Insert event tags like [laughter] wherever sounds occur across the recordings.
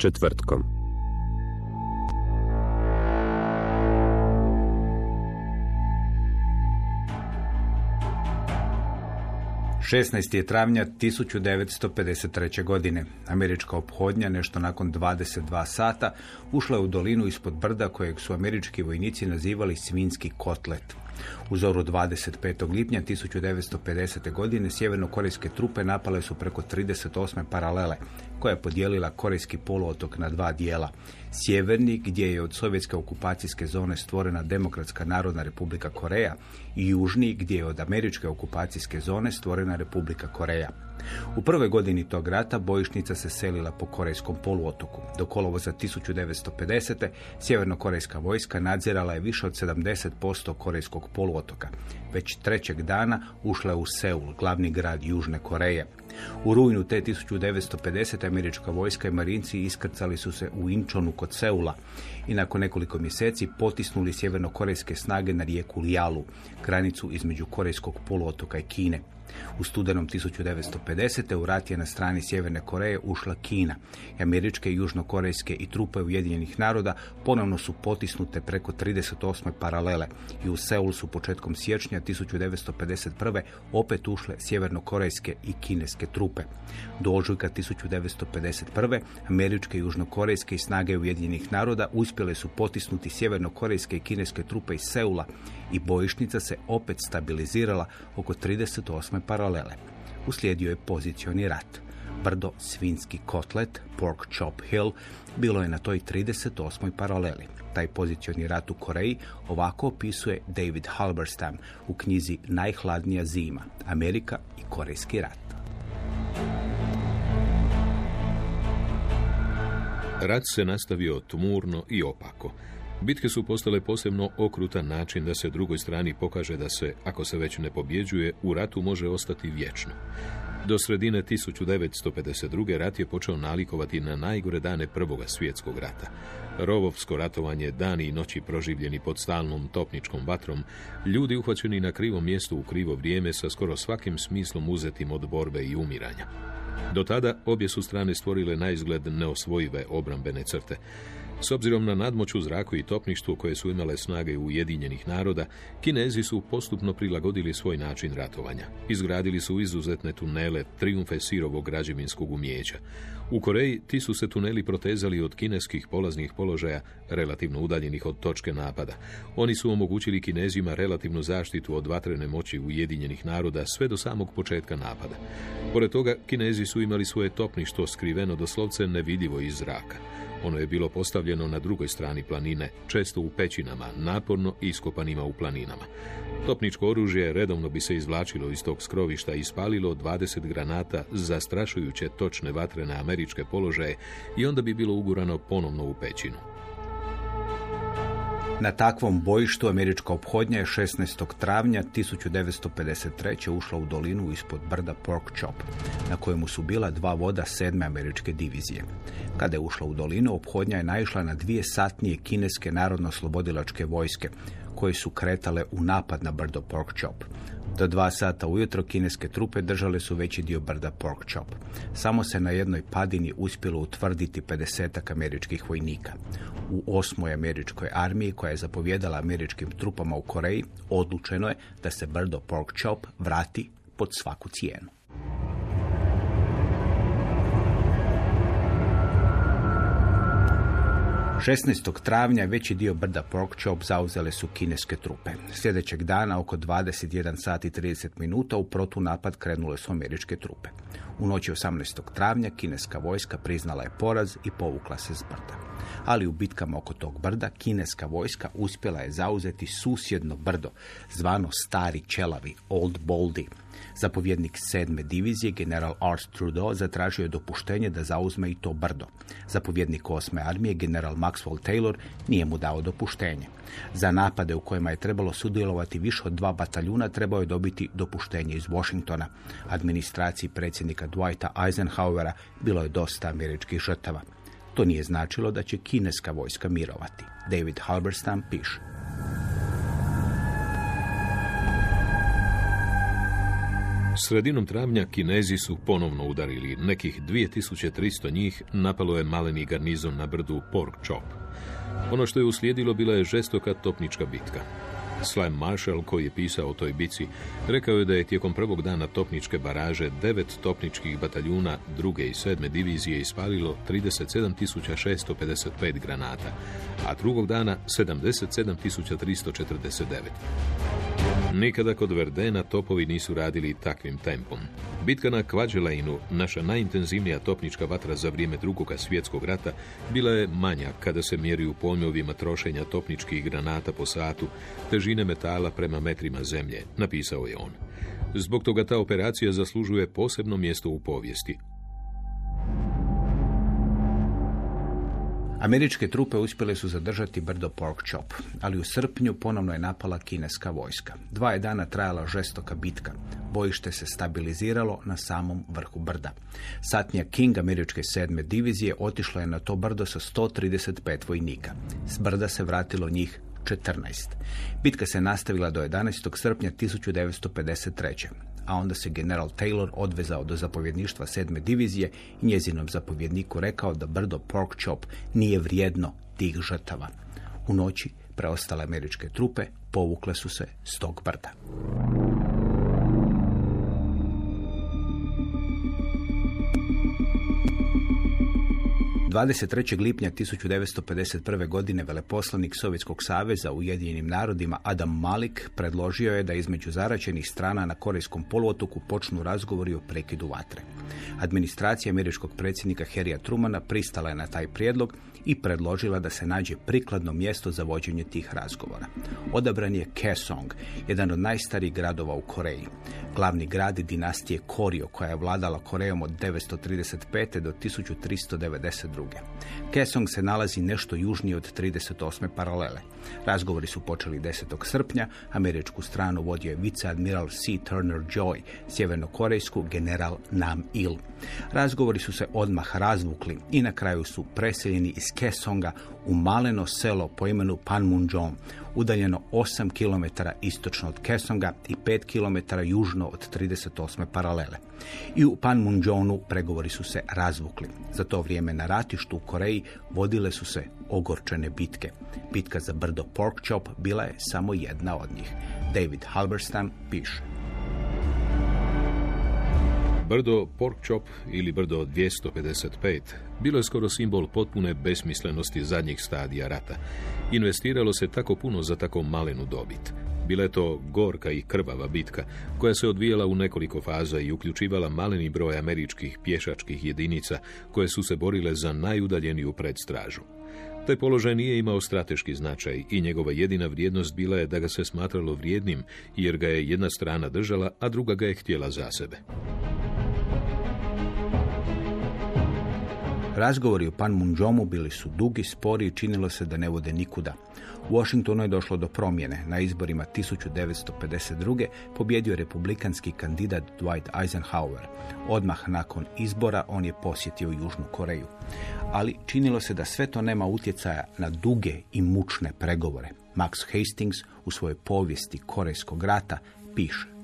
Četvrtkom. Šesnaest je travnja 1953. godine. Američka ophodnja, nešto nakon 22 sata, ušla je u dolinu ispod brda kojeg su američki vojnici nazivali Svinski kotlet. U zoru 25. lipnja 1950. godine sjevernokorejske trupe napale su preko 38. paralele, koja je podijelila korejski poluotok na dva dijela. Sjeverni, gdje je od sovjetske okupacijske zone stvorena Demokratska narodna republika Koreja i južni, gdje je od američke okupacijske zone stvorena Republika Koreja. U prvoj godini tog rata bojišnica se selila po korejskom poluotoku. Do kolovoza 1950. sjevernokorejska vojska nadzirala je više od 70% korejskog poluotoka. Već trećeg dana ušla je u Seul, glavni grad Južne Koreje. U rujnu te 1950. američka vojska i marinci iskrcali su se u Inčonu kod Seula i nakon nekoliko mjeseci potisnuli sjevernokorejske snage na rijeku Lialu, granicu između korejskog poluotoka i Kine. U studenom 1950. u rat je na strani Sjeverne Koreje ušla Kina. Američke i južnokorejske i trupe Ujedinjenih naroda ponovno su potisnute preko 38. paralele i u Seul su početkom siječnja 1951. opet ušle sjevernokorejske i kineske trupe. Do ožujka 1951. američke i južnokorejske i snage Ujedinjenih naroda uspjele su potisnuti sjevernokorejske i kineske trupe iz Seula i bojišnica se opet stabilizirala oko 38. paralele. Uslijedio je pozicioni rat. Brdo Svinski kotlet, Pork Chop Hill, bilo je na toj 38. paraleli. Taj pozicioni rat u Koreji ovako opisuje David Halberstam u knjizi Najhladnija zima, Amerika i Korejski rat. Rat se nastavio tmurno i opako. Bitke su postale posebno okrutan način da se drugoj strani pokaže da se, ako se već ne pobjeđuje, u ratu može ostati vječno. Do sredine 1952. rat je počeo nalikovati na najgore dane Prvoga svjetskog rata. Rovovsko ratovanje, dani i noći proživljeni pod stalnom topničkom vatrom, ljudi uhvaćeni na krivom mjestu u krivo vrijeme sa skoro svakim smislom uzetim od borbe i umiranja. Do tada obje su strane stvorile na izgled neosvojive obrambene crte. S obzirom na nadmoć u zraku i topništvu koje su imale snage Ujedinjenih naroda, Kinezi su postupno prilagodili svoj način ratovanja. Izgradili su izuzetne tunele, triumfe sirovog građevinskog umijeća. U Koreji ti su se tuneli protezali od kineskih polaznih položaja, relativno udaljenih od točke napada. Oni su omogućili Kinezima relativnu zaštitu od vatrene moći Ujedinjenih naroda sve do samog početka napada. Pored toga, Kinezi su imali svoje topništvo skriveno doslovce nevidljivo iz zraka. Ono je bilo postavljeno na drugoj strani planine, često u pećinama, naporno iskopanima u planinama. Topničko oružje redovno bi se izvlačilo iz tog skrovišta i spalilo 20 granata zastrašujuće točne vatrene američke položaje i onda bi bilo ugurano ponovno u pećinu. Na takvom bojištu američka ophodnja je 16. travnja 1953. ušla u dolinu ispod brda Pork Chop, na kojemu su bila dva voda sedme američke divizije. Kada je ušla u dolinu, ophodnja je naišla na dvije satnije kineske narodno-slobodilačke vojske, koje su kretale u napad na brdo Pork Chop. Do dva sata ujutro kineske trupe držale su veći dio brda Pork Chop. Samo se na jednoj padini uspjelo utvrditi 50 američkih vojnika. U osmoj američkoj armiji koja je zapovjedala američkim trupama u Koreji odlučeno je da se brdo Pork Chop vrati pod svaku cijenu. 16. travnja veći dio brda Porkchop zauzele su kineske trupe. Sljedećeg dana oko 21 sati i 30 minuta u protunapad krenule su američke trupe. U noći 18. travnja kineska vojska priznala je poraz i povukla se s brda. Ali u bitkama oko tog brda kineska vojska uspjela je zauzeti susjedno brdo, zvano Stari Čelavi, Old Baldy. Zapovjednik sedme divizije, general Art Trudeau, zatražio je dopuštenje da zauzme i to brdo. Zapovjednik osme armije, general Maxwell Taylor, nije mu dao dopuštenje. Za napade u kojima je trebalo sudjelovati više od dva bataljuna trebao je dobiti dopuštenje iz Washingtona. Administraciji predsjednika Dwighta Eisenhowera bilo je dosta američkih žrtava. To nije značilo da će kineska vojska mirovati. David Halberstam piše. Sredinom travnja Kinezi su ponovno udarili. Nekih 2300 njih napalo je maleni garnizon na brdu Pork Chop. Ono što je uslijedilo bila je žestoka topnička bitka. Slam Marshall, koji je pisao o toj bici, rekao je da je tijekom prvog dana topničke baraže devet topničkih bataljuna druge i sedme divizije ispalilo 37.655 granata, a drugog dana 77.349. Nikada kod Verdena topovi nisu radili takvim tempom. Bitka na Kvađelajnu, naša najintenzivnija topnička vatra za vrijeme drugog svjetskog rata, bila je manja kada se mjeri u pojmovima trošenja topničkih granata po satu, težine metala prema metrima zemlje, napisao je on. Zbog toga ta operacija zaslužuje posebno mjesto u povijesti, Američke trupe uspjele su zadržati brdo Pork Chop, ali u srpnju ponovno je napala kineska vojska. Dva je dana trajala žestoka bitka. Bojište se stabiliziralo na samom vrhu brda. Satnija King američke sedme divizije otišla je na to brdo sa 135 vojnika. S brda se vratilo njih 14. Bitka se nastavila do 11. srpnja 1953 a onda se general Taylor odvezao do zapovjedništva sedme divizije i njezinom zapovjedniku rekao da brdo Pork Chop nije vrijedno tih žrtava. U noći preostale američke trupe povukle su se s tog brda. 23. lipnja 1951. godine veleposlanik Sovjetskog saveza u Ujedinjenim narodima Adam Malik predložio je da između zaračenih strana na Korejskom poluotoku počnu razgovori o prekidu vatre. Administracija američkog predsjednika Herija Trumana pristala je na taj prijedlog i predložila da se nađe prikladno mjesto za vođenje tih razgovora. Odabran je Kaesong, jedan od najstarijih gradova u Koreji. Glavni grad dinastije Korio, koja je vladala Korejom od 935. do 1392. Kaesong se nalazi nešto južnije od 38. paralele. Razgovori su počeli 10. srpnja, američku stranu vodio je viceadmiral C. Turner Joy, sjevernokorejsku general Nam Il. Razgovori su se odmah razvukli i na kraju su preseljeni iz Kesonga u maleno selo po imenu Panmunjom, udaljeno 8 km istočno od Kesonga i 5 km južno od 38. paralele. I u Panmunjonu pregovori su se razvukli. Za to vrijeme na ratištu u Koreji vodile su se ogorčene bitke. Bitka za brdo Porkchop bila je samo jedna od njih. David Halberstam piše. Brdo Porkchop ili brdo 255 bilo je skoro simbol potpune besmislenosti zadnjih stadija rata. Investiralo se tako puno za tako malenu dobit. Bila je to gorka i krvava bitka, koja se odvijala u nekoliko faza i uključivala maleni broj američkih pješačkih jedinica koje su se borile za najudaljeniju predstražu. Taj položaj nije imao strateški značaj i njegova jedina vrijednost bila je da ga se smatralo vrijednim, jer ga je jedna strana držala, a druga ga je htjela za sebe. Razgovori u Panmunjomu bili su dugi, spori i činilo se da ne vode nikuda. U Washingtonu je došlo do promjene. Na izborima 1952. pobjedio republikanski kandidat Dwight Eisenhower. Odmah nakon izbora on je posjetio Južnu Koreju. Ali činilo se da sve to nema utjecaja na duge i mučne pregovore. Max Hastings u svojoj povijesti Korejskog rata piše.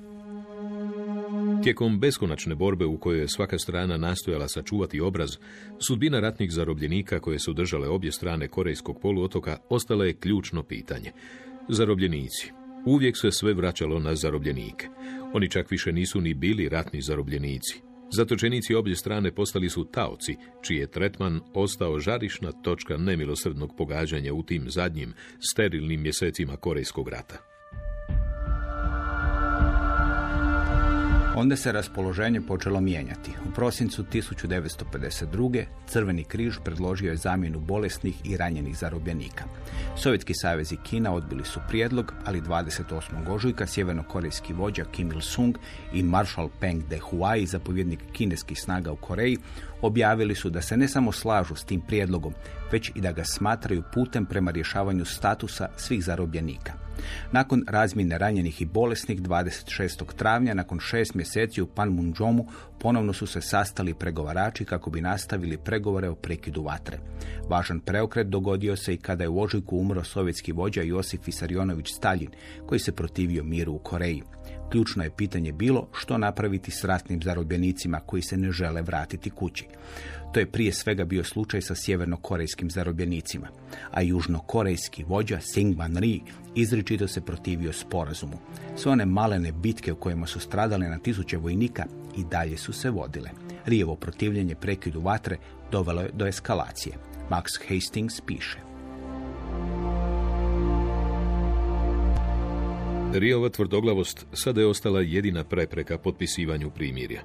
Tijekom beskonačne borbe u kojoj je svaka strana nastojala sačuvati obraz, sudbina ratnih zarobljenika koje su držale obje strane Korejskog poluotoka ostala je ključno pitanje. Zarobljenici. Uvijek se sve vraćalo na zarobljenike. Oni čak više nisu ni bili ratni zarobljenici. Zatočenici obje strane postali su taoci, čiji je tretman ostao žarišna točka nemilosrdnog pogađanja u tim zadnjim, sterilnim mjesecima Korejskog rata. Onda se raspoloženje počelo mijenjati. U prosincu 1952. Crveni križ predložio je zamjenu bolesnih i ranjenih zarobljenika. Sovjetski savez i Kina odbili su prijedlog, ali 28. ožujka sjevernokorejski vođa Kim Il-sung i maršal Peng De-huai, zapovjednik kineskih snaga u Koreji, objavili su da se ne samo slažu s tim prijedlogom, već i da ga smatraju putem prema rješavanju statusa svih zarobljenika. Nakon razmjene ranjenih i bolesnih 26. travnja, nakon šest mjeseci u Panmunjomu, ponovno su se sastali pregovarači kako bi nastavili pregovore o prekidu vatre. Važan preokret dogodio se i kada je u ožujku umro sovjetski vođa Josif Isarionović Stalin, koji se protivio miru u Koreji. Ključno je pitanje bilo što napraviti s ratnim zarobljenicima koji se ne žele vratiti kući. To je prije svega bio slučaj sa sjevernokorejskim zarobljenicima, a južnokorejski vođa Singman Ri izričito se protivio sporazumu. Sve one malene bitke u kojima su stradale na tisuće vojnika i dalje su se vodile. Rijevo protivljenje prekidu vatre dovelo je do eskalacije. Max Hastings piše. Rijova tvrdoglavost sada je ostala jedina prepreka potpisivanju primirja.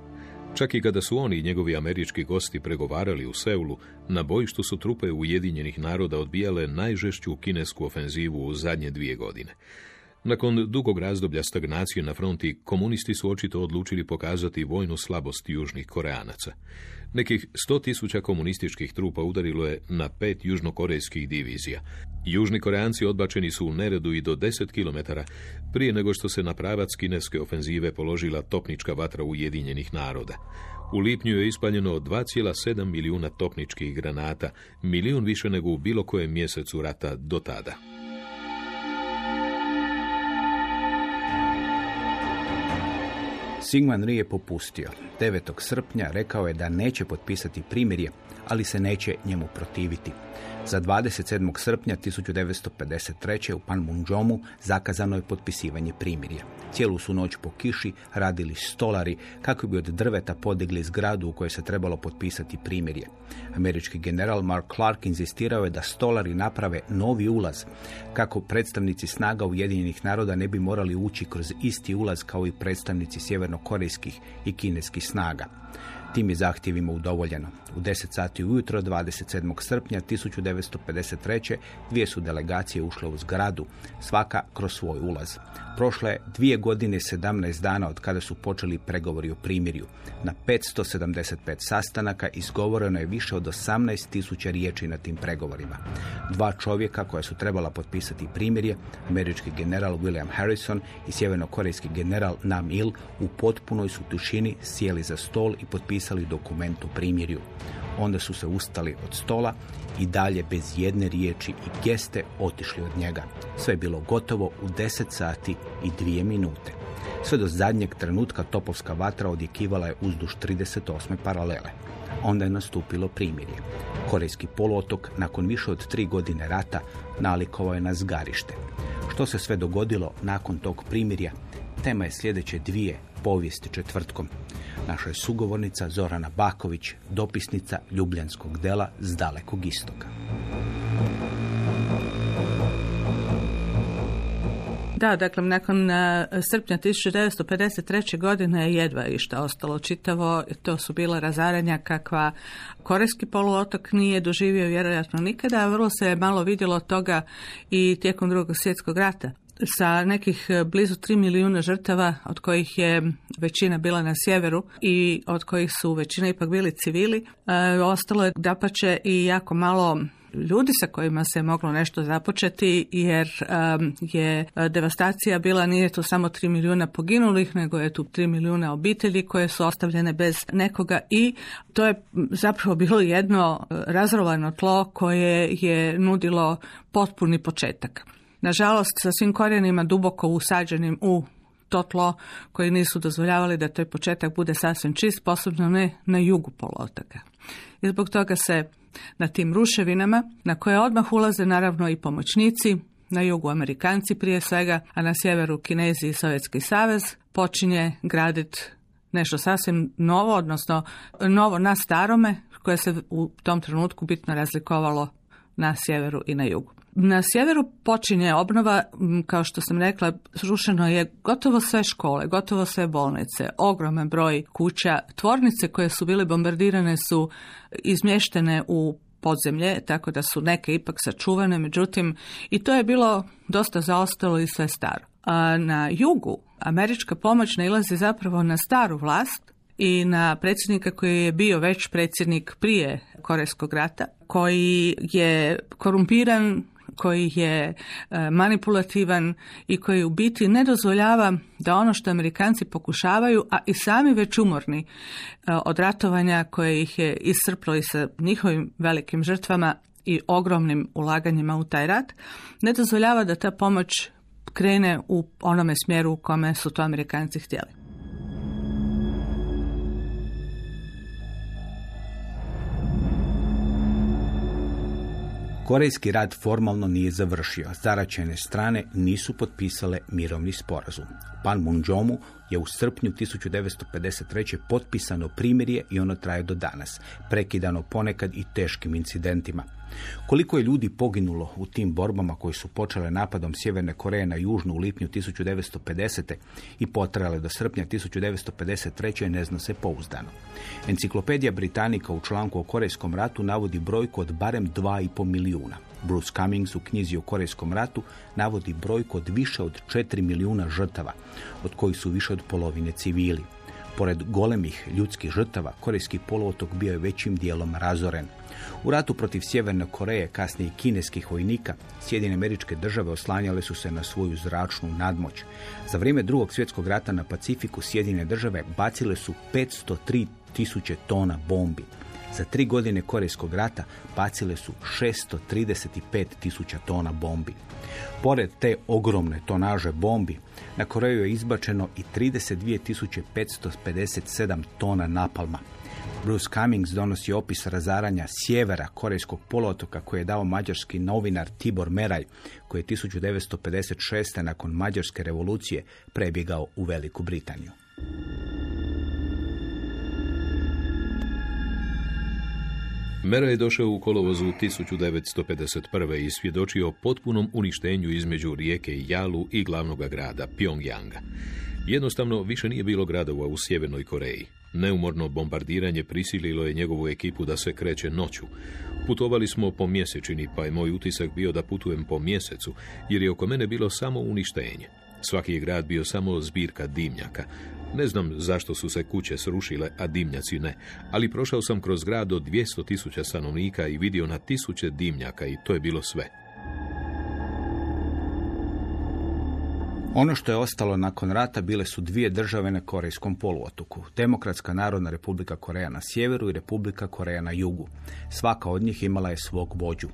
Čak i kada su oni i njegovi američki gosti pregovarali u Seulu, na bojištu su trupe Ujedinjenih naroda odbijale najžešću kinesku ofenzivu u zadnje dvije godine. Nakon dugog razdoblja stagnacije na fronti, komunisti su očito odlučili pokazati vojnu slabost južnih koreanaca. Nekih sto tisuća komunističkih trupa udarilo je na pet južnokorejskih divizija. Južni koreanci odbačeni su u neredu i do 10 km prije nego što se na pravac kineske ofenzive položila topnička vatra Ujedinjenih naroda. U lipnju je ispaljeno 2,7 milijuna topničkih granata, milijun više nego u bilo kojem mjesecu rata do tada. Sigman Ri je popustio. 9. srpnja rekao je da neće potpisati primirje, ali se neće njemu protiviti. Za 27. srpnja 1953. u Panmunjomu zakazano je potpisivanje primirja. Cijelu su noć po kiši radili stolari kako bi od drveta podigli zgradu u kojoj se trebalo potpisati primirje. Američki general Mark Clark inzistirao je da stolari naprave novi ulaz kako predstavnici snaga Ujedinjenih naroda ne bi morali ući kroz isti ulaz kao i predstavnici sjevernokorejskih i kineskih snaga. Tim je zahtjevima udovoljeno. U 10 sati ujutro 27. srpnja 1953. dvije su delegacije ušle u zgradu, svaka kroz svoj ulaz. Prošle je dvije godine i 17 dana od kada su počeli pregovori o primirju. Na 575 sastanaka izgovoreno je više od 18 tisuća riječi na tim pregovorima. Dva čovjeka koja su trebala potpisati primirje, američki general William Harrison i sjevernokorejski general Nam Il, u potpunoj su tišini sjeli za stol i potpisali dokument o primirju. Onda su se ustali od stola i dalje bez jedne riječi i geste otišli od njega. Sve je bilo gotovo u 10 sati i dvije minute. Sve do zadnjeg trenutka topovska vatra odjekivala je uzduž 38. paralele. Onda je nastupilo primirje. Korejski poluotok nakon više od tri godine rata nalikovao je na zgarište. Što se sve dogodilo nakon tog primirja, tema je sljedeće dvije povijesti četvrtkom. Naša je sugovornica Zorana Baković, dopisnica Ljubljanskog dela s dalekog istoka. Da, dakle, nakon uh, srpnja 1953. godine je jedva išta ostalo čitavo. To su bila razaranja kakva Korejski poluotok nije doživio vjerojatno nikada, a vrlo se je malo vidjelo toga i tijekom drugog svjetskog rata sa nekih blizu 3 milijuna žrtava, od kojih je većina bila na sjeveru i od kojih su većina ipak bili civili. E, ostalo je dapače i jako malo ljudi sa kojima se moglo nešto započeti jer um, je devastacija bila nije tu samo 3 milijuna poginulih nego je tu 3 milijuna obitelji koje su ostavljene bez nekoga i to je zapravo bilo jedno razrovano tlo koje je nudilo potpuni početak. Nažalost, sa svim korijenima duboko usađenim u to tlo koji nisu dozvoljavali da taj početak bude sasvim čist, posebno ne na jugu poluotoka. I zbog toga se na tim ruševinama, na koje odmah ulaze naravno i pomoćnici, na jugu Amerikanci prije svega, a na sjeveru Kinezi i Sovjetski savez, počinje graditi nešto sasvim novo, odnosno novo na starome, koje se u tom trenutku bitno razlikovalo na sjeveru i na jugu. Na sjeveru počinje obnova, kao što sam rekla, srušeno je gotovo sve škole, gotovo sve bolnice, ogroman broj kuća, tvornice koje su bile bombardirane su izmještene u podzemlje, tako da su neke ipak sačuvane, međutim i to je bilo dosta zaostalo i sve staro. A na jugu američka pomoć nailazi zapravo na staru vlast i na predsjednika koji je bio već predsjednik prije Korejskog rata, koji je korumpiran, koji je e, manipulativan i koji u biti ne dozvoljava da ono što Amerikanci pokušavaju, a i sami već umorni e, od ratovanja koje ih je iscrplo i sa njihovim velikim žrtvama i ogromnim ulaganjima u taj rat, ne dozvoljava da ta pomoć krene u onome smjeru u kome su to Amerikanci htjeli. Korejski rat formalno nije završio. Zaračene strane nisu potpisale mirovni sporazum. Pan Munjomu je u srpnju 1953. potpisano primirje i ono traje do danas, prekidano ponekad i teškim incidentima. Koliko je ljudi poginulo u tim borbama koje su počele napadom Sjeverne Koreje na južnu u lipnju 1950. i potrajale do srpnja 1953. ne zna se pouzdano. Enciklopedija Britanika u članku o Korejskom ratu navodi brojku od barem 2,5 milijuna. Bruce Cummings u knjizi o Korejskom ratu navodi brojku od više od 4 milijuna žrtava, od kojih su više od polovine civili. Pored golemih ljudskih žrtava, Korejski poluotok bio je većim dijelom razoren. U ratu protiv Sjeverne Koreje, kasnije kineskih vojnika, Sjedine američke države oslanjale su se na svoju zračnu nadmoć. Za vrijeme drugog svjetskog rata na Pacifiku Sjedine države bacile su 503 tisuće tona bombi. Za tri godine Korejskog rata bacile su 635 tisuća tona bombi. Pored te ogromne tonaže bombi, na Koreju je izbačeno i 32.557 tona napalma. Bruce Cummings donosi opis razaranja sjevera Korejskog poluotoka koje je dao mađarski novinar Tibor Meraj, koji je 1956. nakon Mađarske revolucije prebjegao u Veliku Britaniju. Mera je došao u kolovozu 1951. i svjedočio potpunom uništenju između rijeke Jalu i glavnog grada Pyongyanga. Jednostavno, više nije bilo gradova u Sjevernoj Koreji. Neumorno bombardiranje prisililo je njegovu ekipu da se kreće noću. Putovali smo po mjesečini, pa je moj utisak bio da putujem po mjesecu, jer je oko mene bilo samo uništenje. Svaki je grad bio samo zbirka dimnjaka. Ne znam zašto su se kuće srušile, a dimnjaci ne, ali prošao sam kroz grad od 200 tisuća stanovnika i vidio na tisuće dimnjaka i to je bilo sve. Ono što je ostalo nakon rata bile su dvije države na Korejskom poluotoku. Demokratska narodna republika Koreja na sjeveru i Republika Koreja na jugu. Svaka od njih imala je svog vođu.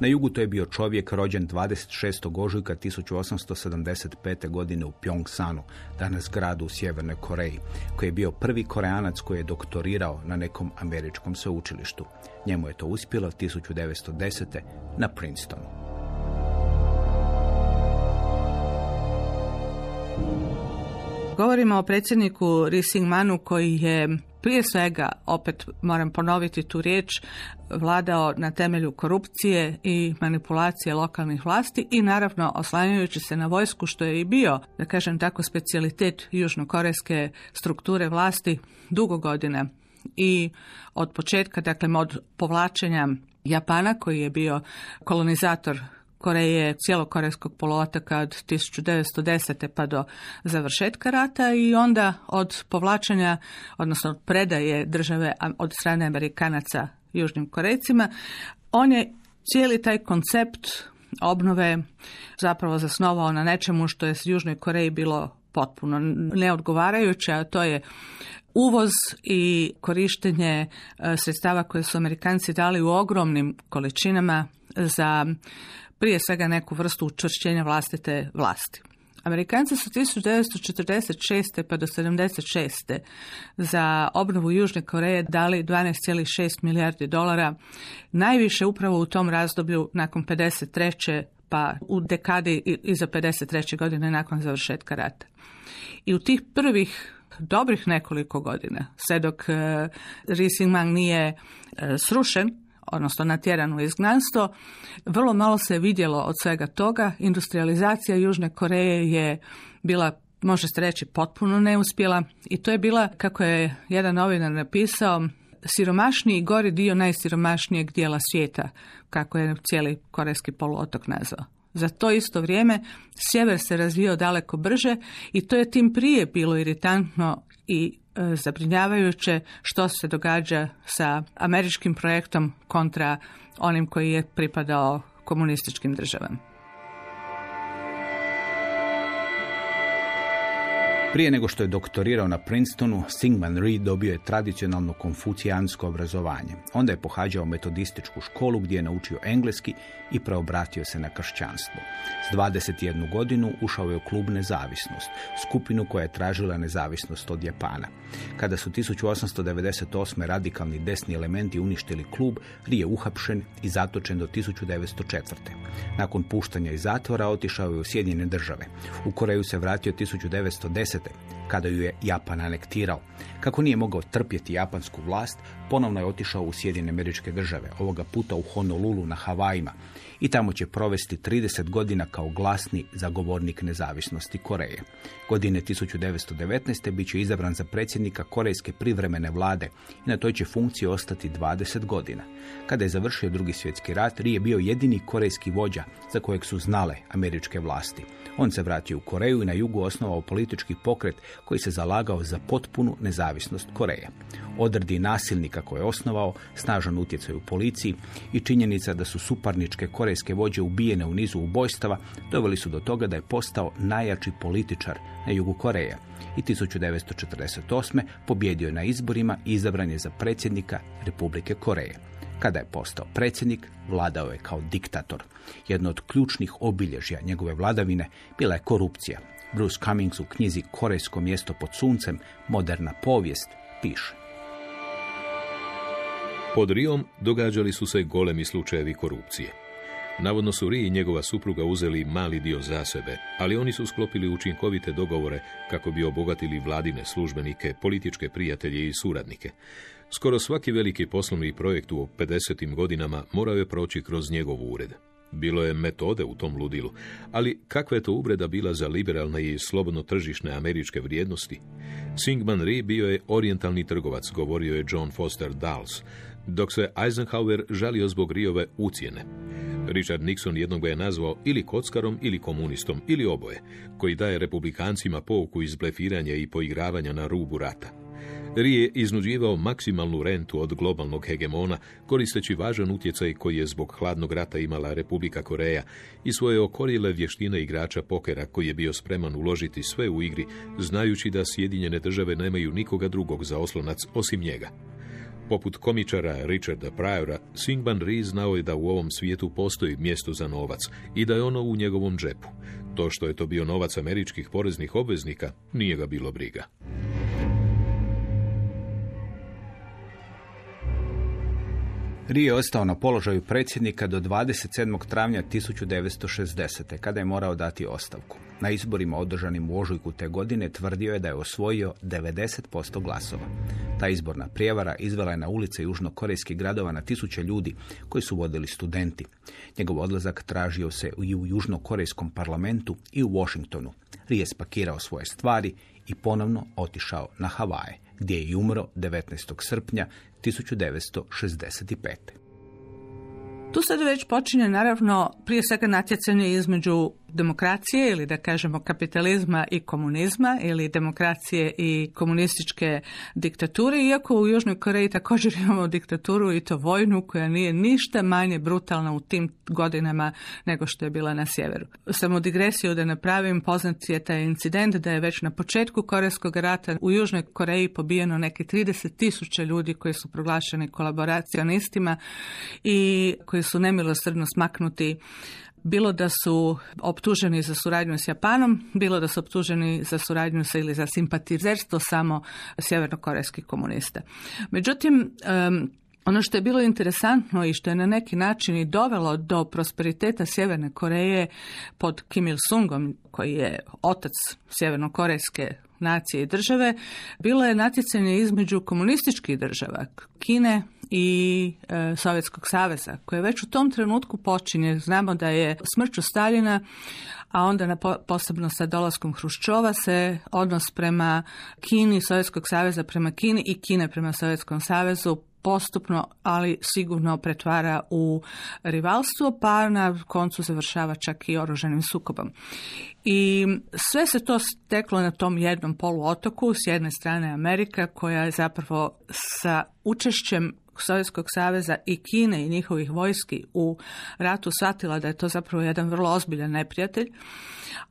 Na jugu to je bio čovjek rođen 26. ožujka 1875. godine u Pyongsanu, danas gradu u Sjevernoj Koreji, koji je bio prvi koreanac koji je doktorirao na nekom američkom sveučilištu. Njemu je to uspjelo 1910. na Princetonu. Govorimo o predsjedniku Ri koji je prije svega, opet moram ponoviti tu riječ, vladao na temelju korupcije i manipulacije lokalnih vlasti i naravno oslanjajući se na vojsku što je i bio, da kažem tako, specijalitet južnokorejske strukture vlasti dugo godina. I od početka, dakle od povlačenja Japana koji je bio kolonizator Koreje, cijelokorejskog poluotoka od 1910. pa do završetka rata i onda od povlačenja, odnosno od predaje države od strane Amerikanaca Južnim Korejcima, on je cijeli taj koncept obnove zapravo zasnovao na nečemu što je s Južnoj Koreji bilo potpuno neodgovarajuće, a to je uvoz i korištenje e, sredstava koje su Amerikanci dali u ogromnim količinama za prije svega neku vrstu učvršćenja vlastite vlasti. Amerikanci su 1946. pa do 76. za obnovu Južne Koreje dali 12,6 milijardi dolara, najviše upravo u tom razdoblju nakon 53. pa u dekadi iza 53. godine nakon završetka rata. I u tih prvih dobrih nekoliko godina, sve dok uh, Ri Sing-mang nije e, srušen, odnosno natjeran u izgnanstvo, vrlo malo se vidjelo od svega toga. Industrializacija Južne Koreje je bila može se reći potpuno neuspjela i to je bila, kako je jedan novinar napisao, siromašniji i gori dio najsiromašnijeg dijela svijeta, kako je cijeli korejski poluotok nazvao. Za to isto vrijeme sjever se razvijao daleko brže i to je tim prije bilo iritantno i zabrinjavajuće što se događa sa američkim projektom kontra onim koji je pripadao komunističkim državama. Prije nego što je doktorirao na Princetonu, Singman Rhee dobio je tradicionalno konfucijansko obrazovanje. Onda je pohađao metodističku školu gdje je naučio engleski i preobratio se na kršćanstvo. S 21 godinu ušao je u klub Nezavisnost, skupinu koja je tražila nezavisnost od Japana. Kada su 1898. radikalni desni elementi uništili klub, Rhee je uhapšen i zatočen do 1904. Nakon puštanja iz zatvora otišao je u Sjedinjene države. U Koreju se vratio 1910 kada ju je Japan anektirao. Kako nije mogao trpjeti japansku vlast, ponovno je otišao u Sjedine američke države, ovoga puta u Honolulu na Havajima i tamo će provesti 30 godina kao glasni zagovornik nezavisnosti Koreje. Godine 1919. bit će izabran za predsjednika Korejske privremene vlade i na toj će funkciji ostati 20 godina. Kada je završio drugi svjetski rat, Ri je bio jedini korejski vođa za kojeg su znale američke vlasti. On se vratio u Koreju i na jugu osnovao politički pokret koji se zalagao za potpunu nezavisnost Koreje. Odredi nasilnika koje je osnovao, snažan utjecaj u policiji i činjenica da su suparničke korejske vođe ubijene u nizu ubojstava doveli su do toga da je postao najjači političar na jugu Koreje i 1948. pobjedio je na izborima i izabran je za predsjednika Republike Koreje. Kada je postao predsjednik, vladao je kao diktator. Jedno od ključnih obilježja njegove vladavine bila je korupcija. Bruce Cummings u knjizi Korejsko mjesto pod suncem, moderna povijest, piše. Pod Rijom događali su se golemi slučajevi korupcije. Navodno su Ri i njegova supruga uzeli mali dio za sebe, ali oni su sklopili učinkovite dogovore kako bi obogatili vladine službenike, političke prijatelje i suradnike. Skoro svaki veliki poslovni projekt u 50. godinama morao je proći kroz njegov ured. Bilo je metode u tom ludilu, ali kakva je to uvreda bila za liberalne i slobodno tržišne američke vrijednosti? Singman Rhee bio je orijentalni trgovac, govorio je John Foster Dulles, dok se Eisenhower žalio zbog Riove ucijene. Richard Nixon jednog ga je nazvao ili kockarom ili komunistom ili oboje, koji daje republikancima pouku iz blefiranja i poigravanja na rubu rata. Ri je iznuđivao maksimalnu rentu od globalnog hegemona, koristeći važan utjecaj koji je zbog hladnog rata imala Republika Koreja i svoje okorile vještine igrača pokera koji je bio spreman uložiti sve u igri, znajući da Sjedinjene države nemaju nikoga drugog za oslonac osim njega. Poput komičara Richarda Pryora, Singban Rhee znao je da u ovom svijetu postoji mjesto za novac i da je ono u njegovom džepu. To što je to bio novac američkih poreznih obveznika, nije ga bilo briga. Ri je ostao na položaju predsjednika do 27. travnja 1960. kada je morao dati ostavku. Na izborima održanim u ožujku te godine tvrdio je da je osvojio 90% glasova. Ta izborna prijevara izvela je na ulice južnokorejskih gradova na tisuće ljudi koji su vodili studenti. Njegov odlazak tražio se i u južnokorejskom parlamentu i u Washingtonu. Ri je spakirao svoje stvari i ponovno otišao na Havaje, gdje je umro 19. srpnja 1965. Tu sad već počinje naravno prije svega natjecanje između demokracije ili da kažemo kapitalizma i komunizma ili demokracije i komunističke diktature, iako u Južnoj Koreji također [laughs] imamo diktaturu i to vojnu koja nije ništa manje brutalna u tim godinama nego što je bila na sjeveru. Samo digresiju da napravim, poznat je taj incident da je već na početku Korejskog rata u Južnoj Koreji pobijeno neki 30 tisuća ljudi koji su proglašeni kolaboracionistima i koji su nemilosrdno smaknuti bilo da su optuženi za suradnju s Japanom, bilo da su optuženi za suradnju sa ili za simpatizerstvo samo sjevernokorejskih komunista. Međutim, ono što je bilo interesantno i što je na neki način i dovelo do prosperiteta Sjeverne Koreje pod Kim Il-sungom, koji je otac sjevernokorejske nacije i države bilo je natjecanje između komunističkih država, Kine i e, Sovjetskog saveza, koje već u tom trenutku počinje. Znamo da je smrću Staljina, a onda na po- posebno sa dolaskom Hruščova se odnos prema Kini, Sovjetskog saveza prema Kini i Kine prema Sovjetskom savezu postupno, ali sigurno pretvara u rivalstvo, pa na koncu završava čak i oružanim sukobom. I sve se to steklo na tom jednom poluotoku, s jedne strane Amerika, koja je zapravo sa učešćem Sovjetskog saveza i Kine i njihovih vojski u ratu shvatila da je to zapravo jedan vrlo ozbiljan neprijatelj.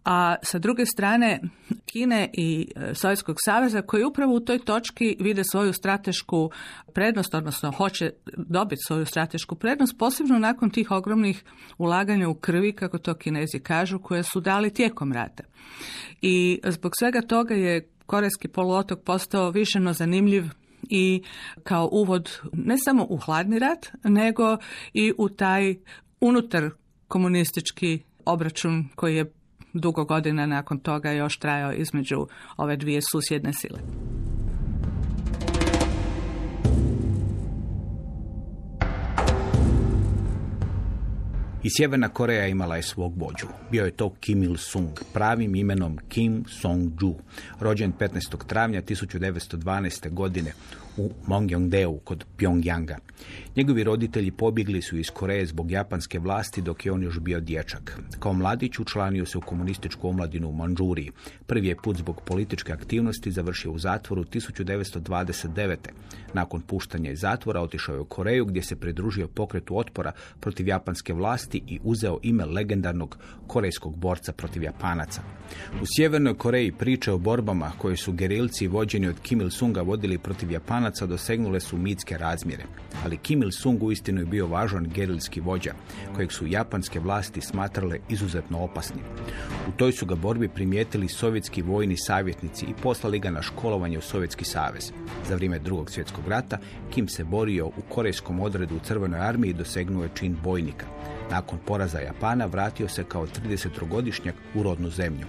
A sa druge strane Kine i e, Sovjetskog saveza koji upravo u toj točki vide svoju stratešku prednost, odnosno hoće dobiti svoju stratešku prednost, posebno nakon tih ogromnih ulaganja u krvi, kako to kinezi kažu, koje su dali tijekom rata. I zbog svega toga je Korejski poluotok postao višeno zanimljiv i kao uvod ne samo u hladni rat, nego i u taj unutar komunistički obračun koji je dugo godina nakon toga još trajao između ove dvije susjedne sile. I Sjeverna Koreja imala je svog vođu. Bio je to Kim Il-sung, pravim imenom Kim Song-ju, rođen 15. travnja 1912. godine u Mongyongdeu kod Pyongyanga. Njegovi roditelji pobjegli su iz Koreje zbog japanske vlasti dok je on još bio dječak. Kao mladić učlanio se u komunističku omladinu u Manđuriji. Prvi je put zbog političke aktivnosti završio u zatvoru 1929. Nakon puštanja iz zatvora otišao je u Koreju gdje se pridružio pokretu otpora protiv japanske vlasti i uzeo ime legendarnog korejskog borca protiv Japanaca. U Sjevernoj Koreji priče o borbama koje su gerilci vođeni od Kim Il-sunga vodili protiv Japanaca dosegnule su mitske razmjere. Ali Kim Il-sung uistinu je bio važan gerilski vođa, kojeg su japanske vlasti smatrale izuzetno opasnim. U toj su ga borbi primijetili sovjetski vojni savjetnici i poslali ga na školovanje u Sovjetski savez. Za vrijeme drugog svjetskog rata Kim se borio u korejskom odredu u Crvenoj armiji i dosegnuo je čin bojnika. Nakon poraza Japana vratio se kao 30-godišnjak u rodnu zemlju.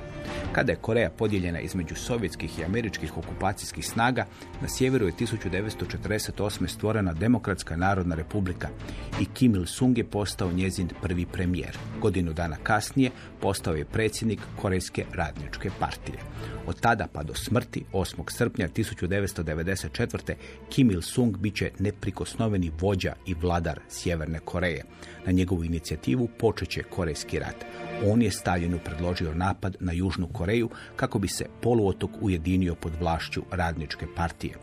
Kada je Koreja podijeljena između sovjetskih i američkih okupacijskih snaga, na sjeveru je 1948. stvorena Demokratska narodna republika i Kim Il-sung je postao njezin prvi premijer. Godinu dana kasnije postao je predsjednik Korejske radničke partije. Od tada pa do smrti 8. srpnja 1994. Kim Il-sung bit će neprikosnoveni vođa i vladar Sjeverne Koreje. Na njegovu inicijativu počet će Korejski rat. On je Staljinu predložio napad na Južnu Koreju kako bi se poluotok ujedinio pod vlašću radničke partije.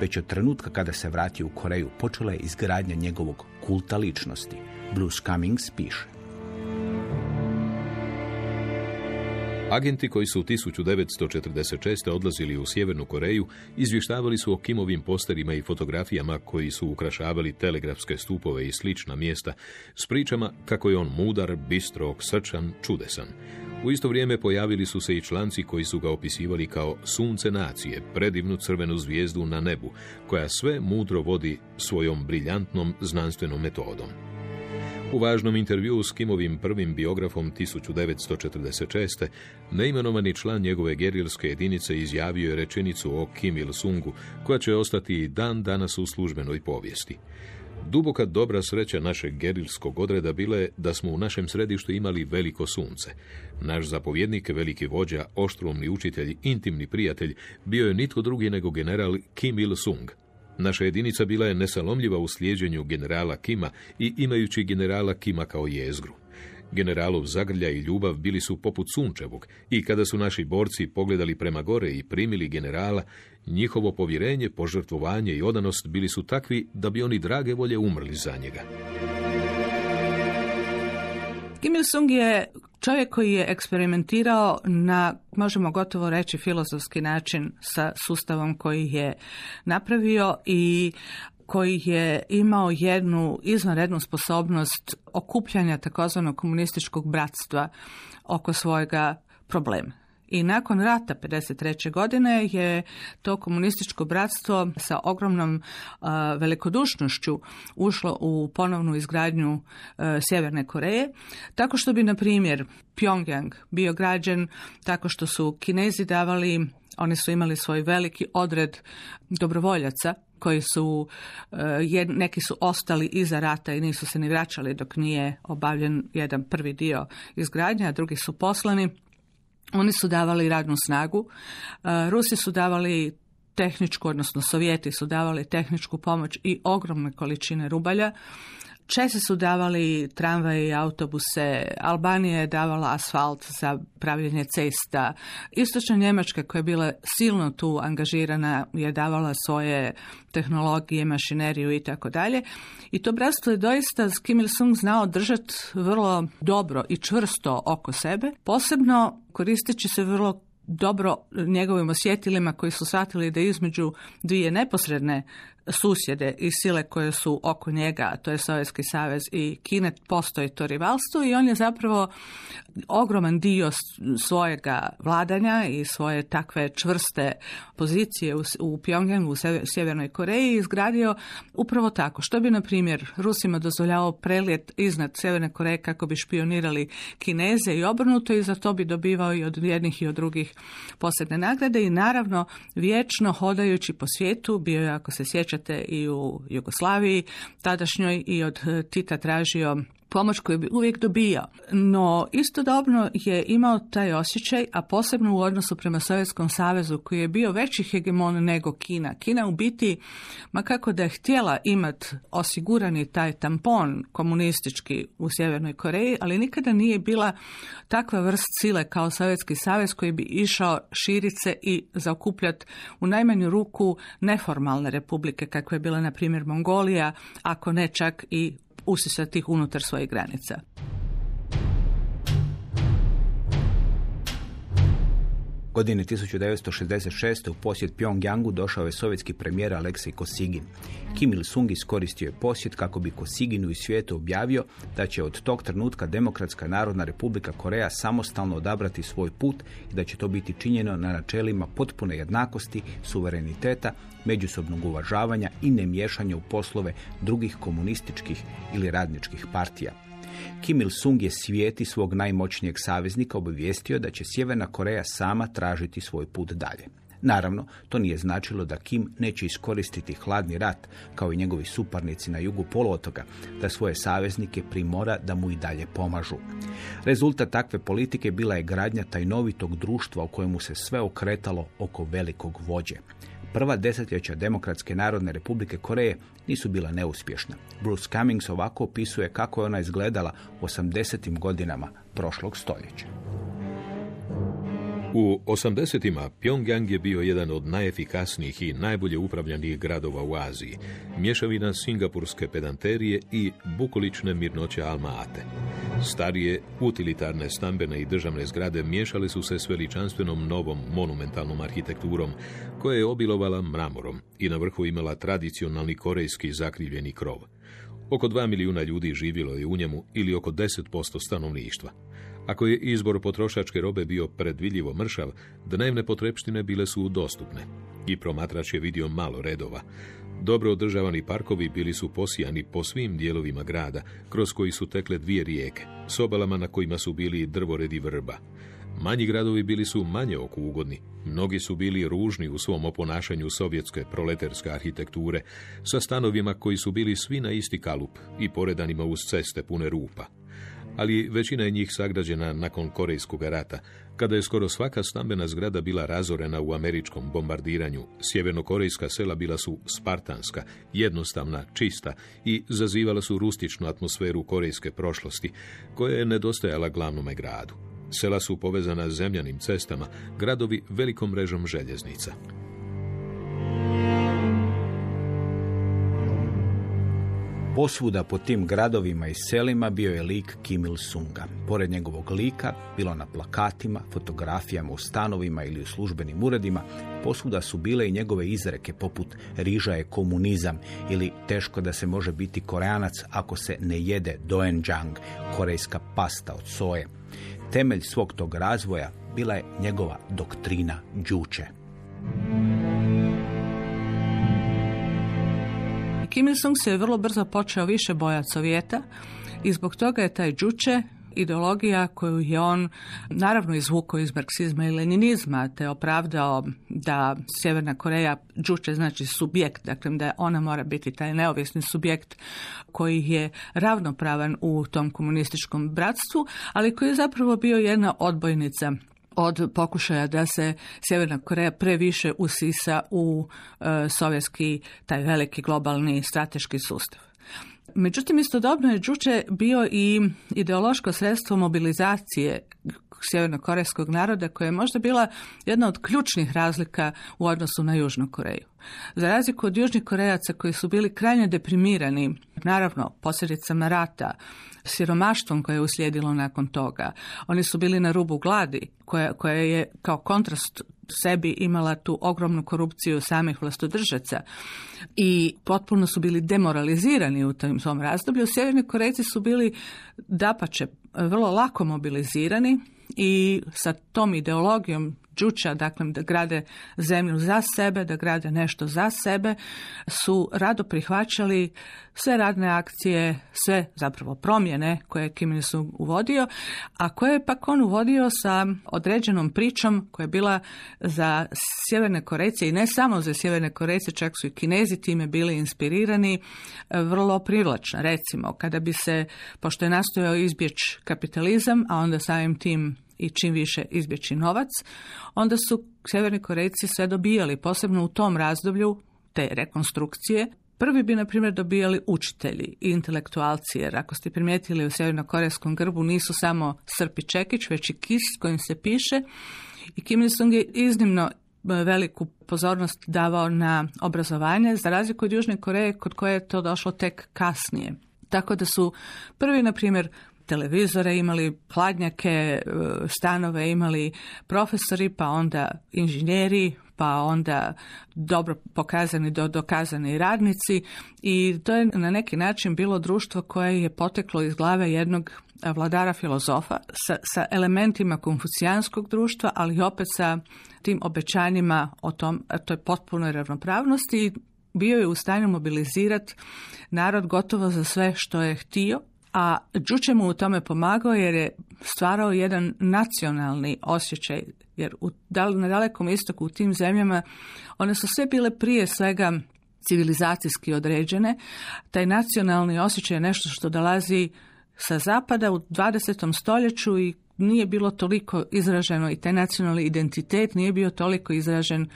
Već od trenutka kada se vratio u Koreju počela je izgradnja njegovog kulta ličnosti. Bruce Cummings piše. Agenti koji su 1946. odlazili u Sjevernu Koreju izvještavali su o Kimovim posterima i fotografijama koji su ukrašavali telegrafske stupove i slična mjesta s pričama kako je on mudar, bistrog, srčan, čudesan. U isto vrijeme pojavili su se i članci koji su ga opisivali kao sunce nacije, predivnu crvenu zvijezdu na nebu, koja sve mudro vodi svojom briljantnom znanstvenom metodom. U važnom intervjuu s Kimovim prvim biografom 1946. neimenovani član njegove gerilske jedinice izjavio je rečenicu o Kim Il-sungu, koja će ostati i dan danas u službenoj povijesti. Duboka dobra sreća našeg gerilskog odreda bila je da smo u našem središtu imali veliko sunce. Naš zapovjednik, veliki vođa, oštrumni učitelj, intimni prijatelj, bio je nitko drugi nego general Kim Il-sung. Naša jedinica bila je nesalomljiva u slijeđenju generala Kima i imajući generala Kima kao jezgru. Generalov zagrlja i ljubav bili su poput sunčevog i kada su naši borci pogledali prema gore i primili generala, njihovo povjerenje, požrtvovanje i odanost bili su takvi da bi oni drage volje umrli za njega. Kim Il-sung je čovjek koji je eksperimentirao na, možemo gotovo reći, filozofski način sa sustavom koji je napravio i koji je imao jednu izvanrednu sposobnost okupljanja takozvanog komunističkog bratstva oko svojega problema. I nakon rata 53. godine je to komunističko bratstvo sa ogromnom a, velikodušnošću ušlo u ponovnu izgradnju a, Sjeverne Koreje, tako što bi, na primjer, Pyongyang bio građen tako što su Kinezi davali Oni su imali svoj veliki odred dobrovoljaca koji su, e, neki su ostali iza rata i nisu se ni vraćali dok nije obavljen jedan prvi dio izgradnje, a drugi su poslani. Oni su davali radnu snagu. E, Rusi su davali tehničku, odnosno Sovjeti su davali tehničku pomoć i ogromne količine rubalja. Česi su davali tramvaje i autobuse, Albanija je davala asfalt za pravljenje cesta, Istočna Njemačka koja je bila silno tu angažirana je davala svoje tehnologije, mašineriju i tako dalje. I to bratstvo je doista s Kim Il-sung znao držati vrlo dobro i čvrsto oko sebe, posebno koristeći se vrlo dobro njegovim osjetilima koji su shvatili da između dvije neposredne susjede i sile koje su oko njega, to je Sovjetski savez i Kine, postoji to rivalstvo i on je zapravo ogroman dio svojega vladanja i svoje takve čvrste pozicije u, u Pyongyangu, u Sjever- Sjevernoj Koreji izgradio upravo tako. Što bi, na primjer, Rusima dozvoljavao prelijet iznad Sjeverne Koreje kako bi špionirali Kineze i obrnuto i za to bi dobivao i od jednih i od drugih posebne nagrade i naravno vječno hodajući po svijetu, bio je, ako se sjećate, i u Jugoslaviji. Tadašnjoj i od eh, Tita tražio pomoć koju bi uvijek dobijao. No, istodobno je imao taj osjećaj, a posebno u odnosu prema Sovjetskom savezu, koji je bio veći hegemon nego Kina. Kina u biti, ma kako da je htjela imat osigurani taj tampon komunistički u Sjevernoj Koreji, ali nikada nije bila takva vrst sile kao Sovjetski savez koji bi išao širit se i zaokupljati u najmanju ruku neformalne republike, kakva je bila, na primjer, Mongolija, ako ne čak i usisati unutar svojih granica. Godine 1966. u posjet Pyongyangu došao je sovjetski premijer Aleksej Kosigin. Kim Il-sung iskoristio je posjet kako bi Kosiginu i svijetu objavio da će od tog trenutka Demokratska narodna republika Koreja samostalno odabrati svoj put i da će to biti činjeno na načelima potpune jednakosti, suvereniteta, međusobnog uvažavanja i nemiješanja u poslove drugih komunističkih ili radničkih partija. Kim Il-sung je svijeti svog najmoćnijeg saveznika obavijestio da će Sjeverna Koreja sama tražiti svoj put dalje. Naravno, to nije značilo da Kim neće iskoristiti hladni rat, kao i njegovi suparnici na jugu poluotoka, da svoje saveznike primora da mu i dalje pomažu. Rezultat takve politike bila je gradnja tajnovitog društva u kojemu se sve okretalo oko velikog vođe. Prva desetljeća Demokratske narodne republike Koreje nisu bila neuspješna. Bruce Cummings ovako opisuje kako je ona izgledala u 80. godinama prošlog stoljeća. U 80-ima Pyongyang je bio jedan od najefikasnijih i najbolje upravljanih gradova u Aziji, mješavina singapurske pedanterije i bukolične mirnoće Alma-Ate. Starije, utilitarne stambene i državne zgrade miješale su se s veličanstvenom novom monumentalnom arhitekturom, koja je obilovala mramorom i na vrhu imala tradicionalni korejski zakrivljeni krov. Oko dva milijuna ljudi živjelo je u njemu ili oko 10% stanovništva. Ako je izbor potrošačke robe bio predvidljivo mršav, dnevne potrepštine bile su dostupne. I promatrač je vidio malo redova. Dobro održavani parkovi bili su posijani po svim dijelovima grada, kroz koji su tekle dvije rijeke, s obalama na kojima su bili drvoredi vrba. Manji gradovi bili su manje oko ugodni. Mnogi su bili ružni u svom oponašanju sovjetske proleterske arhitekture, sa stanovima koji su bili svi na isti kalup i poredanima uz ceste pune rupa ali većina je njih sagrađena nakon Korejskog rata, kada je skoro svaka stambena zgrada bila razorena u američkom bombardiranju. Sjevernokorejska sela bila su spartanska, jednostavna, čista i zazivala su rustičnu atmosferu korejske prošlosti, koja je nedostajala glavnome gradu. Sela su povezana zemljanim cestama, gradovi velikom mrežom željeznica. Posvuda po tim gradovima i selima bio je lik Kim Il-sunga. Pored njegovog lika, bilo na plakatima, fotografijama u stanovima ili u službenim uredima, posvuda su bile i njegove izreke poput riža je komunizam ili teško da se može biti koreanac ako se ne jede doenjang, korejska pasta od soje. Temelj svog tog razvoja bila je njegova doktrina džuče. Kim Il-sung se je vrlo brzo počeo više bojati Sovjeta i zbog toga je taj džuče ideologija koju je on naravno izvukao iz marksizma i leninizma, te opravdao da Sjeverna Koreja džuče znači subjekt, dakle da ona mora biti taj neovisni subjekt koji je ravnopravan u tom komunističkom bratstvu, ali koji je zapravo bio jedna odbojnica od pokušaja da se Sjeverna Koreja previše usisa u e, sovjetski taj veliki globalni strateški sustav. Međutim, istodobno je Đuče bio i ideološko sredstvo mobilizacije sjevernokorejskog naroda koja je možda bila jedna od ključnih razlika u odnosu na Južnu Koreju. Za razliku od Južnih Korejaca koji su bili krajnje deprimirani, naravno posljedicama rata, siromaštvom koje je uslijedilo nakon toga. Oni su bili na rubu gladi koja, koja je kao kontrast sebi imala tu ogromnu korupciju samih vlastodržaca i potpuno su bili demoralizirani u tom svom razdoblju. Sjeverni Korejci su bili dapače vrlo lako mobilizirani i sa tom ideologijom Đuča, dakle da grade zemlju za sebe, da grade nešto za sebe, su rado prihvaćali sve radne akcije, sve zapravo promjene koje je Kim Il-sung uvodio, a koje je pak on uvodio sa određenom pričom koja je bila za Sjeverne Korejce i ne samo za Sjeverne Korejce, čak su i Kinezi time bili inspirirani, vrlo privlačna. Recimo, kada bi se, pošto je nastojao izbjeći kapitalizam, a onda samim tim i čim više izbjeći novac, onda su Sjeverni Korejci sve dobijali, posebno u tom razdoblju te rekonstrukcije. Prvi bi, na primjer, dobijali učitelji i intelektualci, jer ako ste primijetili u sjevernokorejskom grbu nisu samo srp i čekić, već i kis kojim se piše. I Kim Il-sung je iznimno veliku pozornost davao na obrazovanje, za razliku od Južne Koreje, kod koje je to došlo tek kasnije. Tako da su prvi, na primjer, televizore, imali hladnjake, e, stanove, imali profesori, pa onda inženjeri, pa onda dobro pokazani, do, dokazani radnici. I to je na neki način bilo društvo koje je poteklo iz glave jednog vladara filozofa sa, sa elementima konfucijanskog društva, ali opet sa tim obećanjima o tom, toj potpunoj ravnopravnosti. Bio je u stanju mobilizirati narod gotovo za sve što je htio a Đuče mu u tome pomagao jer je stvarao jedan nacionalni osjećaj, jer u, na dalekom istoku u tim zemljama one su sve bile prije svega civilizacijski određene. Taj nacionalni osjećaj je nešto što dolazi sa zapada u 20. stoljeću i nije bilo toliko izraženo i taj nacionalni identitet nije bio toliko izražen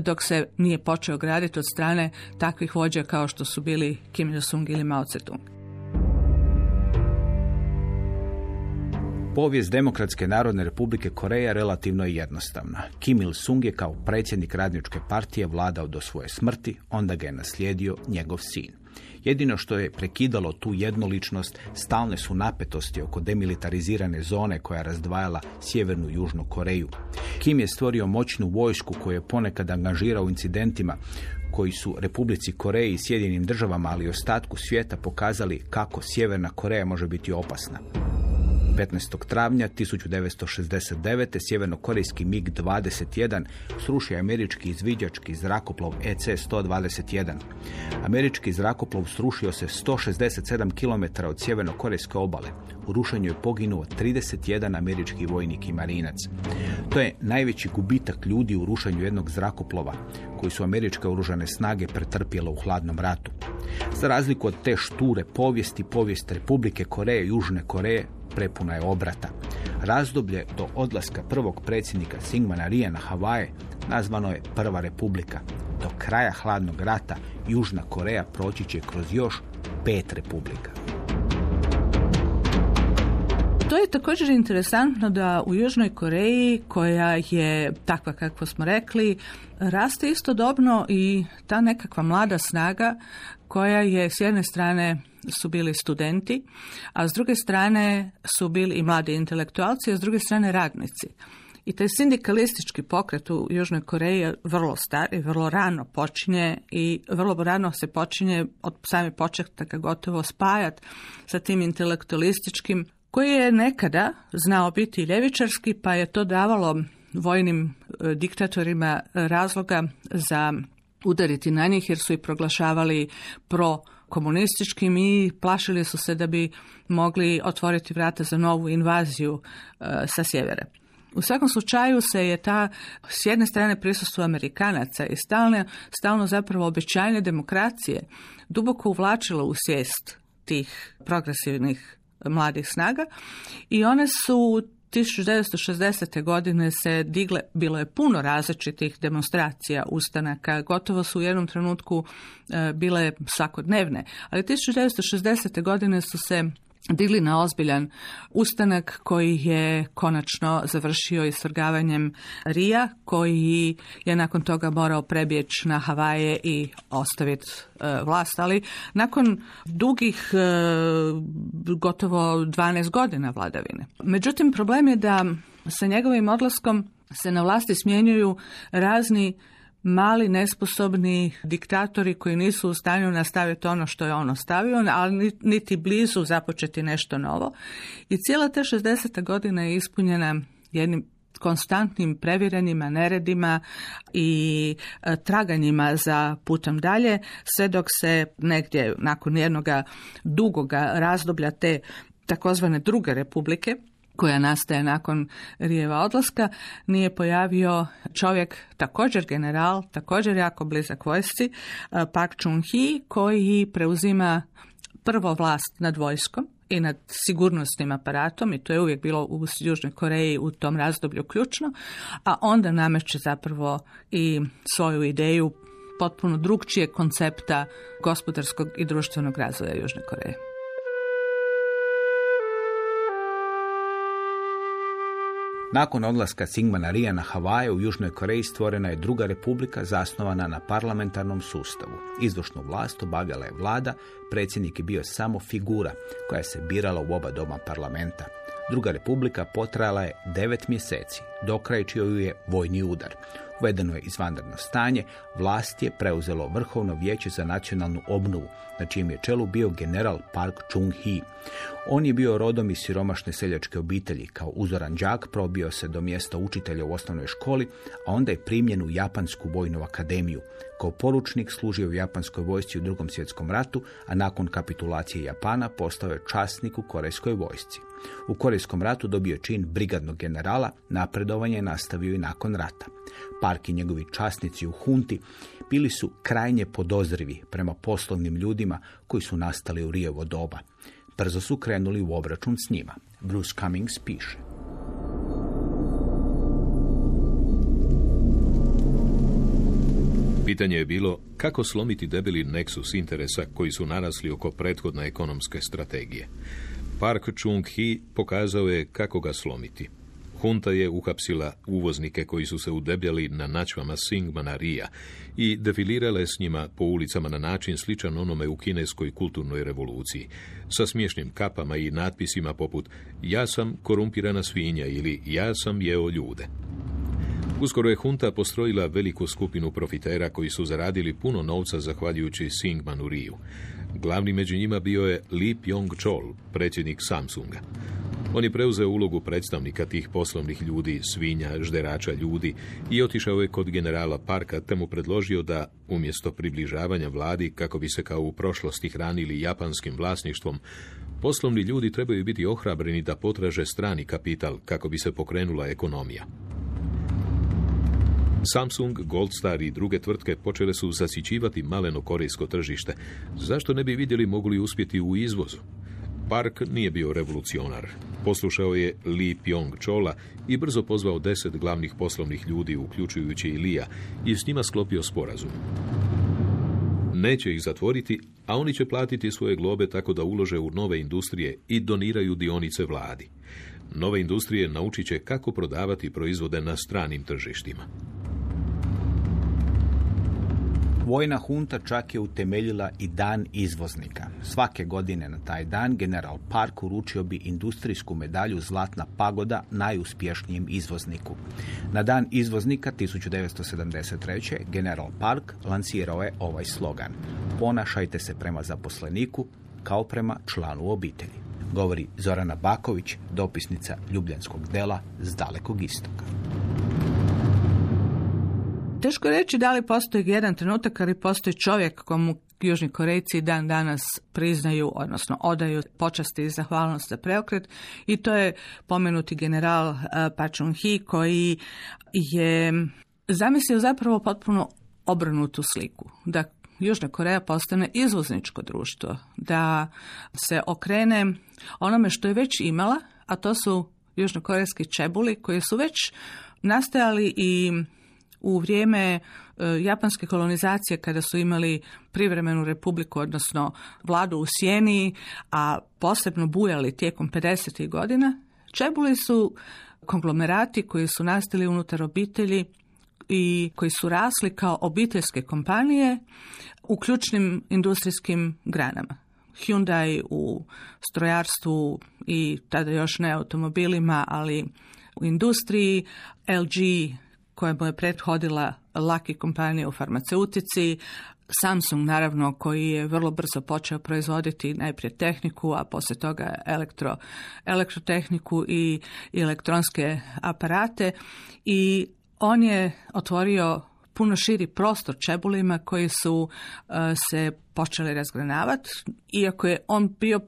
dok se nije počeo graditi od strane takvih vođa kao što su bili Kim Il-sung ili Mao Tse-tung. Povijest Demokratske narodne republike Koreja relativno je jednostavna. Kim Il-sung je kao predsjednik radničke partije vladao do svoje smrti, onda ga je naslijedio njegov sin. Jedino što je prekidalo tu jednoličnost stalne su napetosti oko demilitarizirane zone koja razdvajala sjevernu i južnu Koreju. Kim je stvorio moćnu vojsku koju je ponekad angažirao u incidentima koji su Republici Koreji i Sjedinim državama, ali i ostatku svijeta pokazali kako Sjeverna Koreja može biti opasna. 15. travnja 1969. sjevernokorejski MiG-21 srušio američki izviđački zrakoplov EC-121. Američki zrakoplov srušio se 167 km od sjevernokorejske obale. U rušenju je poginuo 31 američki vojnik i marinac. To je najveći gubitak ljudi u rušenju jednog zrakoplova koji su američke oružane snage pretrpjele u hladnom ratu. Za razliku od te šture povijesti, povijest Republike Koreje Južne Koreje prepuna je obrata. Razdoblje do odlaska prvog predsjednika Singmana Rija na Havaje nazvano je Prva republika. Do kraja hladnog rata Južna Koreja proći će kroz još pet republika. To je također interesantno da u Južnoj Koreji, koja je takva kako smo rekli, raste istodobno i ta nekakva mlada snaga koja je s jedne strane su bili studenti, a s druge strane su bili i mladi intelektualci, a s druge strane radnici. I taj sindikalistički pokret u Južnoj Koreji je vrlo star i vrlo rano počinje i vrlo rano se počinje od same početaka gotovo spajat sa tim intelektualističkim koji je nekada znao biti ljevičarski pa je to davalo vojnim e, diktatorima razloga za udariti na njih jer su ih proglašavali pro komunističkim i plašili su se da bi mogli otvoriti vrata za novu invaziju e, sa sjevera. U svakom slučaju se je ta s jedne strane prisustvo Amerikanaca i stalno, stalno zapravo obećanje demokracije duboko uvlačilo u svijest tih progresivnih mladih snaga i one su 1960. godine se digle, bilo je puno različitih demonstracija, ustanaka, gotovo su u jednom trenutku e, bile svakodnevne, ali 1960. godine su se digli na ozbiljan ustanak koji je konačno završio isvrgavanjem Rija, koji je nakon toga morao prebjeći na Havaje i ostaviti e, vlast. Ali nakon dugih e, gotovo 12 godina vladavine. Međutim, problem je da sa njegovim odlaskom se na vlasti smjenjuju razni mali, nesposobni diktatori koji nisu u stanju nastaviti ono što je on ostavio, ali niti blizu započeti nešto novo. I cijela te 60. godina je ispunjena jednim konstantnim prevjerenima, neredima i e, traganjima za putom dalje, sve dok se negdje nakon jednog dugoga razdoblja te takozvane druge republike, koja nastaje nakon Rijeva odlaska, nije pojavio čovjek, također general, također jako blizak vojsci, e, Park Chung-hee, koji preuzima prvo vlast nad vojskom i nad sigurnosnim aparatom i to je uvijek bilo u Južnoj Koreji u tom razdoblju ključno, a onda nameće zapravo i svoju ideju potpuno drugčije koncepta gospodarskog i društvenog razvoja Južne Koreje. Nakon odlaska Singmana Rija na Havaje u Južnoj Koreji stvorena je druga republika zasnovana na parlamentarnom sustavu. Izvršnu vlast obavljala je vlada, predsjednik je bio samo figura koja se birala u oba doma parlamenta. Druga republika potrajala je devet mjeseci, dokrajčio ju je vojni udar. Uvedeno je izvanredno stanje, vlast je preuzelo Vrhovno vijeće za nacionalnu obnovu, na čijem je čelu bio general Park Chung-hee. On je bio rodom iz siromašne seljačke obitelji. Kao uzoran đak probio se do mjesta učitelja u osnovnoj školi, a onda je primljen u Japansku vojnu akademiju. Kao poručnik služio u Japanskoj vojsci u drugom svjetskom ratu, a nakon kapitulacije Japana postao je časnik u Korejskoj vojsci. U Korejskom ratu dobio čin brigadnog generala, napredovanje je nastavio i nakon rata. Park i njegovi časnici u hunti bili su krajnje podozrivi prema poslovnim ljudima koji su nastali u Rijevo doba. Brzo su krenuli u obračun s njima. Bruce Cummings piše. Pitanje je bilo kako slomiti debeli neksus interesa koji su narasli oko prethodne ekonomske strategije. Park Chung-hee pokazao je kako ga slomiti. Hunta je uhapsila uvoznike koji su se udebljali na načvama Singmana Rija i defilirale s njima po ulicama na način sličan onome u kineskoj kulturnoj revoluciji, sa smiješnim kapama i natpisima poput Ja sam korumpirana svinja ili Ja sam jeo ljude. Uskoro je hunta postrojila veliku skupinu profitera koji su zaradili puno novca zahvaljujući Singmanu Riju. Glavni među njima bio je Li Pyong-chol, predsjednik Samsunga. On je preuzeo ulogu predstavnika tih poslovnih ljudi, svinja, žderača ljudi i otišao je kod generala Parka te mu predložio da, umjesto približavanja vladi kako bi se kao u prošlosti hranili japanskim vlasništvom, poslovni ljudi trebaju biti ohrabreni da potraže strani kapital kako bi se pokrenula ekonomija. Samsung, Goldstar i druge tvrtke počele su zasićivati maleno korejsko tržište. Zašto ne bi vidjeli mogu li uspjeti u izvozu? Park nije bio revolucionar. Poslušao je Li Pyong Chola i brzo pozvao deset glavnih poslovnih ljudi, uključujući i Lija, i s njima sklopio sporazum. Neće ih zatvoriti, a oni će platiti svoje globe tako da ulože u nove industrije i doniraju dionice vladi. Nove industrije naučit će kako prodavati proizvode na stranim tržištima. Vojna hunta čak je utemeljila i dan izvoznika. Svake godine na taj dan general Park uručio bi industrijsku medalju Zlatna pagoda najuspješnijem izvozniku. Na dan izvoznika 1973. general Park lansirao je ovaj slogan. Ponašajte se prema zaposleniku kao prema članu obitelji. Govori Zorana Baković, dopisnica Ljubljanskog dela s dalekog istoka. Teško reći da li postoji jedan trenutak ali postoji čovjek komu Južni Korejci dan danas priznaju, odnosno odaju počasti i zahvalnost za preokret i to je pomenuti general eh, Pa Chung-hee koji je zamislio zapravo potpuno obrnutu sliku. Da Južna Koreja postane izvozničko društvo, da se okrene onome što je već imala, a to su južnokorejski čebuli koji su već nastajali i u vrijeme e, japanske kolonizacije kada su imali privremenu republiku, odnosno vladu u Sjeni, a posebno bujali tijekom 50. godina, čebuli su konglomerati koji su nastali unutar obitelji i koji su rasli kao obiteljske kompanije u ključnim industrijskim granama. Hyundai u strojarstvu i tada još ne automobilima, ali u industriji, LG koja mu je prethodila laki kompanija u farmaceutici, Samsung naravno koji je vrlo brzo počeo proizvoditi najprije tehniku, a poslije toga elektro, elektrotehniku i, i elektronske aparate. I on je otvorio puno širi prostor čebulima koji su e, se počeli razgranavati, iako je on bio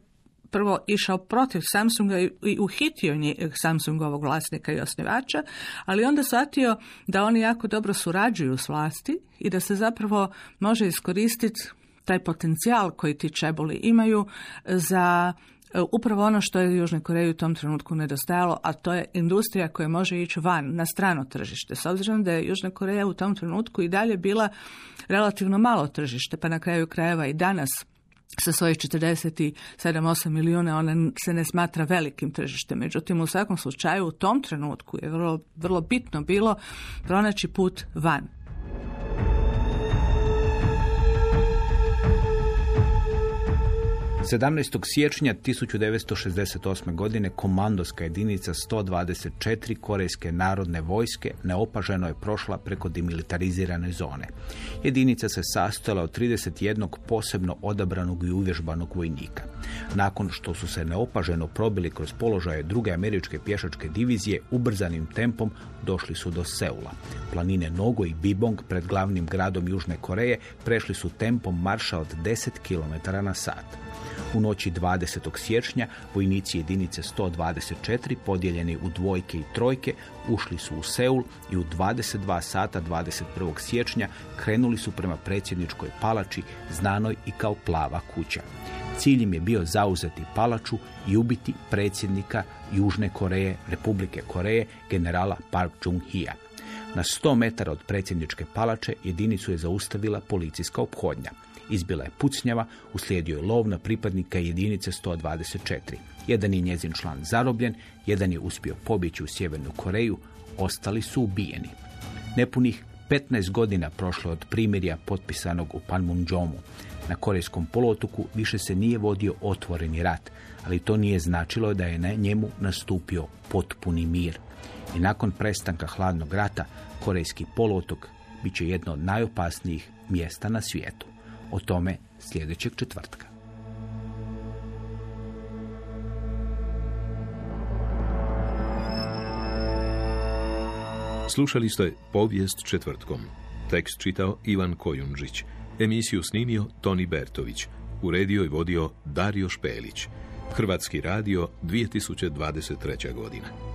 prvo išao protiv Samsunga i uhitio Samsungovog vlasnika i osnivača, ali onda shvatio da oni jako dobro surađuju s vlasti i da se zapravo može iskoristiti taj potencijal koji ti čebuli imaju za E, upravo ono što je Južnoj Koreji u tom trenutku nedostajalo, a to je industrija koja može ići van na strano tržište. S obzirom da je Južna Koreja u tom trenutku i dalje bila relativno malo tržište, pa na kraju krajeva i danas sa svojih 47-8 milijuna ona se ne smatra velikim tržištem. Međutim, u svakom slučaju u tom trenutku je vrlo, vrlo bitno bilo pronaći put van. 17. siječnja 1968. godine komandoska jedinica 124 Korejske narodne vojske neopaženo je prošla preko demilitarizirane zone. Jedinica se sastojala od 31 posebno odabranog i uvježbanog vojnika. Nakon što su se neopaženo probili kroz položaje druge američke pješačke divizije, ubrzanim tempom došli su do Seula. Planine Nogo i Bibong pred glavnim gradom Južne Koreje prešli su tempom marša od 10 km na sat. U noći 20. siječnja vojnici jedinice 124 podijeljeni u dvojke i trojke ušli su u Seul i u 22 sata 21. siječnja krenuli su prema predsjedničkoj palači znanoj i kao plava kuća. Cilj im je bio zauzeti palaču i ubiti predsjednika Južne Koreje, Republike Koreje, generala Park Chung-hia. Na 100 metara od predsjedničke palače jedinicu je zaustavila policijska ophodnja. Izbila je pucnjava, uslijedio je lov na pripadnika jedinice 124. Jedan je njezin član zarobljen, jedan je uspio pobjeći u Sjevernu Koreju, ostali su ubijeni. Nepunih 15 godina prošlo od primirja potpisanog u Panmunjomu. Na Korejskom polotoku više se nije vodio otvoreni rat, ali to nije značilo da je na njemu nastupio potpuni mir. I nakon prestanka hladnog rata, Korejski poluotok bit će jedno od najopasnijih mjesta na svijetu. O tome sljedećeg četvrtka. Slušali ste povijest četvrtkom. Tekst čitao Ivan Kojundžić. Emisiju snimio Toni Bertović. Uredio i vodio Dario Špelić. Hrvatski radio 2023. godina.